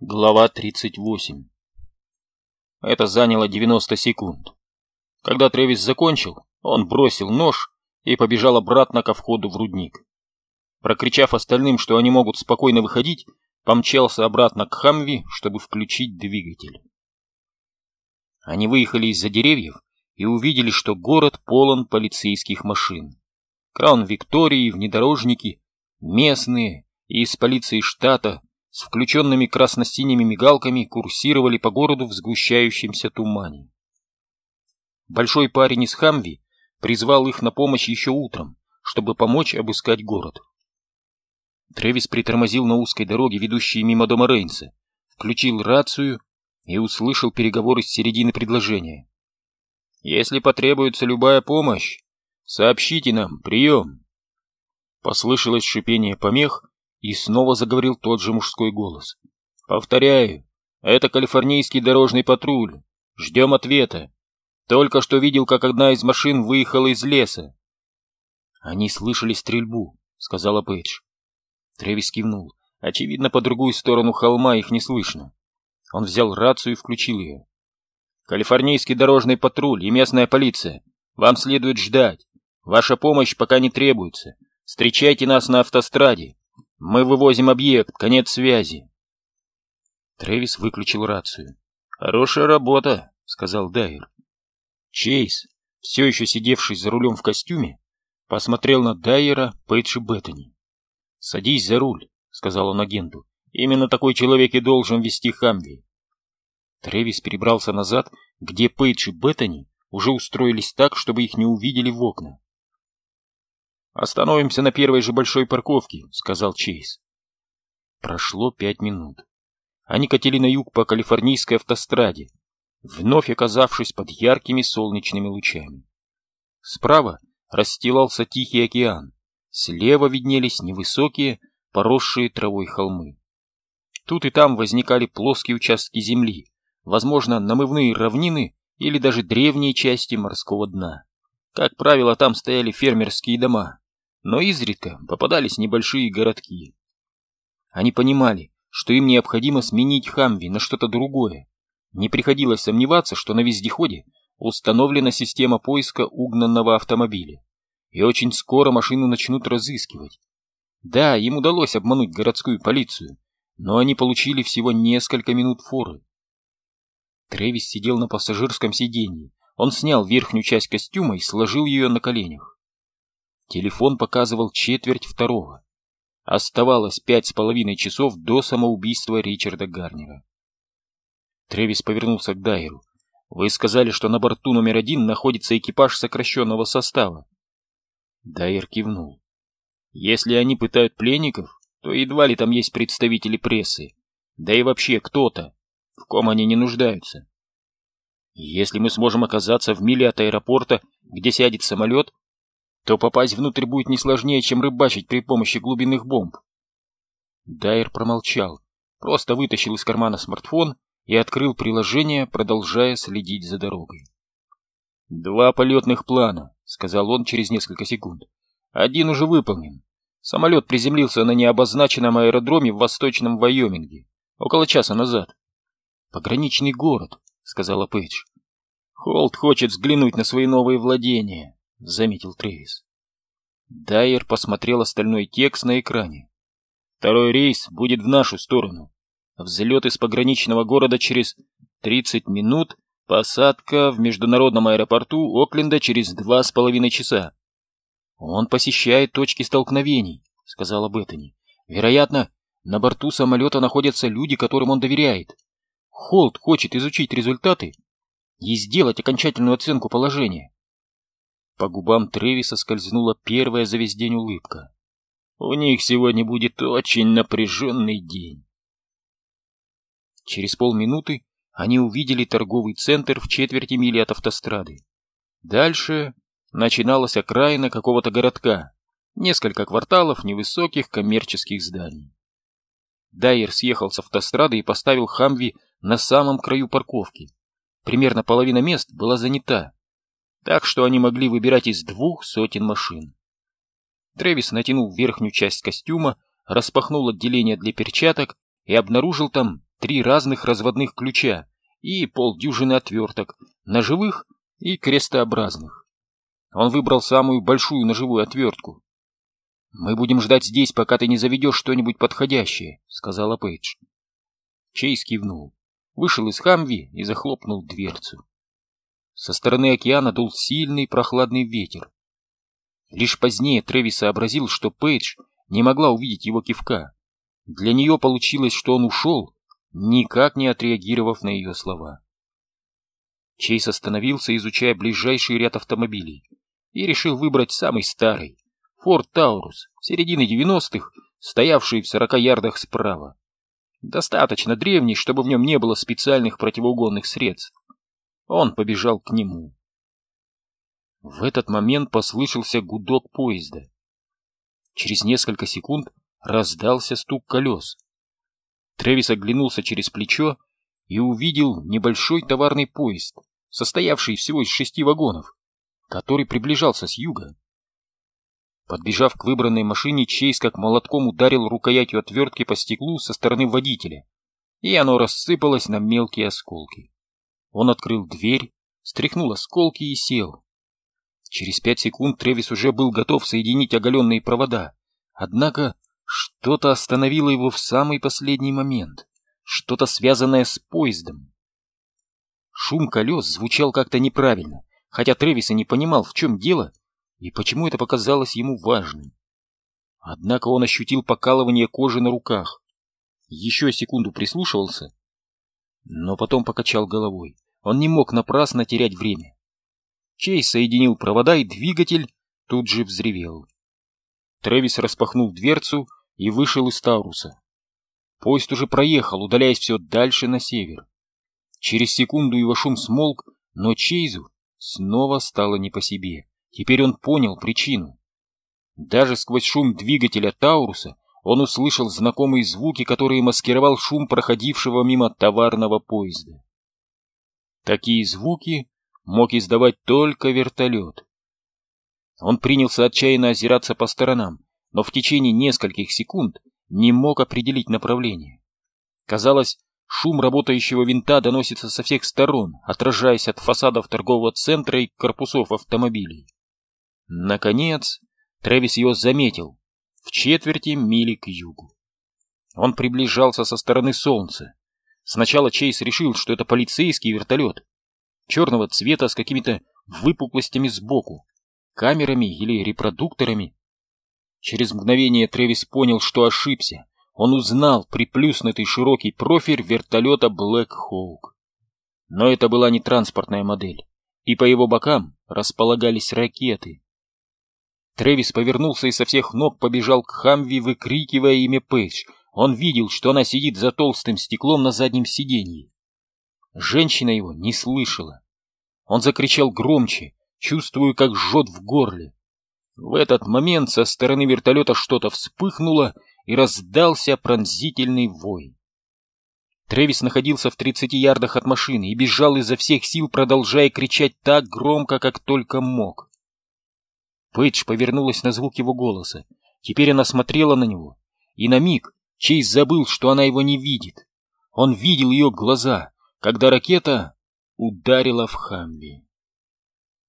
Глава 38 Это заняло 90 секунд. Когда Тревис закончил, он бросил нож и побежал обратно ко входу в рудник. Прокричав остальным, что они могут спокойно выходить, помчался обратно к Хамви, чтобы включить двигатель. Они выехали из-за деревьев и увидели, что город полон полицейских машин. Краун Виктории, внедорожники, местные и из полиции штата с включенными красно-синими мигалками курсировали по городу в сгущающемся тумане. Большой парень из Хамви призвал их на помощь еще утром, чтобы помочь обыскать город. Тревис притормозил на узкой дороге, ведущей мимо дома Рейнса, включил рацию и услышал переговоры с середины предложения. «Если потребуется любая помощь, сообщите нам, прием!» Послышалось шипение помех, и снова заговорил тот же мужской голос. «Повторяю, это калифорнийский дорожный патруль. Ждем ответа. Только что видел, как одна из машин выехала из леса». «Они слышали стрельбу», — сказала Пейдж. Тревис кивнул. Очевидно, по другую сторону холма их не слышно. Он взял рацию и включил ее. «Калифорнийский дорожный патруль и местная полиция. Вам следует ждать. Ваша помощь пока не требуется. Встречайте нас на автостраде. Мы вывозим объект, конец связи. Трэвис выключил рацию. Хорошая работа, сказал Дайер. Чейз, все еще сидевший за рулем в костюме, посмотрел на Дайера, Пейдж и Беттани. «Садись за руль», — сказал он агенту. «Именно такой человек и должен вести Хамви». Трэвис перебрался назад, где Пейдж и Беттани уже устроились так, чтобы их не увидели в окна. «Остановимся на первой же большой парковке», — сказал Чейз. Прошло пять минут. Они катили на юг по калифорнийской автостраде, вновь оказавшись под яркими солнечными лучами. Справа расстилался Тихий океан, слева виднелись невысокие, поросшие травой холмы. Тут и там возникали плоские участки земли, возможно, намывные равнины или даже древние части морского дна. Как правило, там стояли фермерские дома, но изредка попадались небольшие городки. Они понимали, что им необходимо сменить Хамви на что-то другое. Не приходилось сомневаться, что на вездеходе установлена система поиска угнанного автомобиля, и очень скоро машину начнут разыскивать. Да, им удалось обмануть городскую полицию, но они получили всего несколько минут форы. Трэвис сидел на пассажирском сиденье. Он снял верхнюю часть костюма и сложил ее на коленях. Телефон показывал четверть второго. Оставалось пять с половиной часов до самоубийства Ричарда Гарнера. Тревис повернулся к Дайеру. «Вы сказали, что на борту номер один находится экипаж сокращенного состава». Дайер кивнул. «Если они пытают пленников, то едва ли там есть представители прессы. Да и вообще кто-то, в ком они не нуждаются. Если мы сможем оказаться в миле от аэропорта, где сядет самолет, то попасть внутрь будет не сложнее, чем рыбачить при помощи глубинных бомб. Дайер промолчал, просто вытащил из кармана смартфон и открыл приложение, продолжая следить за дорогой. «Два полетных плана», — сказал он через несколько секунд. «Один уже выполнен. Самолет приземлился на необозначенном аэродроме в Восточном Вайоминге около часа назад. «Пограничный город», — сказала Пейдж. «Холт хочет взглянуть на свои новые владения», — заметил Трэвис. Дайер посмотрел остальной текст на экране. Второй рейс будет в нашу сторону. Взлет из пограничного города через 30 минут, посадка в международном аэропорту Окленда через два с половиной часа. Он посещает точки столкновений, сказала Беттани. Вероятно, на борту самолета находятся люди, которым он доверяет. Холт хочет изучить результаты и сделать окончательную оценку положения. По губам Тревиса скользнула первая за весь день улыбка. У них сегодня будет очень напряженный день. Через полминуты они увидели торговый центр в четверти мили от автострады. Дальше начиналась окраина какого-то городка, несколько кварталов невысоких коммерческих зданий. Дайер съехал с автострады и поставил Хамви на самом краю парковки. Примерно половина мест была занята так что они могли выбирать из двух сотен машин. Трэвис натянул верхнюю часть костюма, распахнул отделение для перчаток и обнаружил там три разных разводных ключа и полдюжины отверток, ножевых и крестообразных. Он выбрал самую большую ножевую отвертку. «Мы будем ждать здесь, пока ты не заведешь что-нибудь подходящее», — сказала Пейдж. Чейз кивнул, вышел из Хамви и захлопнул дверцу. Со стороны океана дул сильный прохладный ветер. Лишь позднее Трэвис сообразил, что Пейдж не могла увидеть его кивка. Для нее получилось, что он ушел, никак не отреагировав на ее слова. Чейз остановился, изучая ближайший ряд автомобилей, и решил выбрать самый старый — Форд Таурус, середины девяностых, стоявший в сорока ярдах справа. Достаточно древний, чтобы в нем не было специальных противоугонных средств. Он побежал к нему. В этот момент послышался гудок поезда. Через несколько секунд раздался стук колес. Тревис оглянулся через плечо и увидел небольшой товарный поезд, состоявший всего из шести вагонов, который приближался с юга. Подбежав к выбранной машине, Чейз как молотком ударил рукоятью отвертки по стеклу со стороны водителя, и оно рассыпалось на мелкие осколки. Он открыл дверь, стряхнул осколки и сел. Через пять секунд Тревис уже был готов соединить оголенные провода, однако что-то остановило его в самый последний момент, что-то связанное с поездом. Шум колес звучал как-то неправильно, хотя Тревис и не понимал, в чем дело и почему это показалось ему важным. Однако он ощутил покалывание кожи на руках. Еще секунду прислушивался, но потом покачал головой. Он не мог напрасно терять время. Чейз соединил провода, и двигатель тут же взревел. Трэвис распахнул дверцу и вышел из Тауруса. Поезд уже проехал, удаляясь все дальше на север. Через секунду его шум смолк, но Чейзу снова стало не по себе. Теперь он понял причину. Даже сквозь шум двигателя Тауруса он услышал знакомые звуки, которые маскировал шум проходившего мимо товарного поезда. Такие звуки мог издавать только вертолет. Он принялся отчаянно озираться по сторонам, но в течение нескольких секунд не мог определить направление. Казалось, шум работающего винта доносится со всех сторон, отражаясь от фасадов торгового центра и корпусов автомобилей. Наконец, Трэвис его заметил в четверти мили к югу. Он приближался со стороны солнца. Сначала Чейз решил, что это полицейский вертолет, черного цвета с какими-то выпуклостями сбоку, камерами или репродукторами. Через мгновение Трэвис понял, что ошибся. Он узнал приплюснутый широкий профиль вертолета Black Hawk. Но это была не транспортная модель, и по его бокам располагались ракеты. Трэвис повернулся и со всех ног побежал к Хамви, выкрикивая имя Пейдж. Он видел, что она сидит за толстым стеклом на заднем сиденье. Женщина его не слышала. Он закричал громче, чувствуя, как жжет в горле. В этот момент со стороны вертолета что-то вспыхнуло и раздался пронзительный вой. Тревис находился в 30 ярдах от машины и бежал изо всех сил, продолжая кричать так громко, как только мог. Пейдж повернулась на звук его голоса. Теперь она смотрела на него. И на миг Чейз забыл, что она его не видит. Он видел ее глаза, когда ракета ударила в Хамби.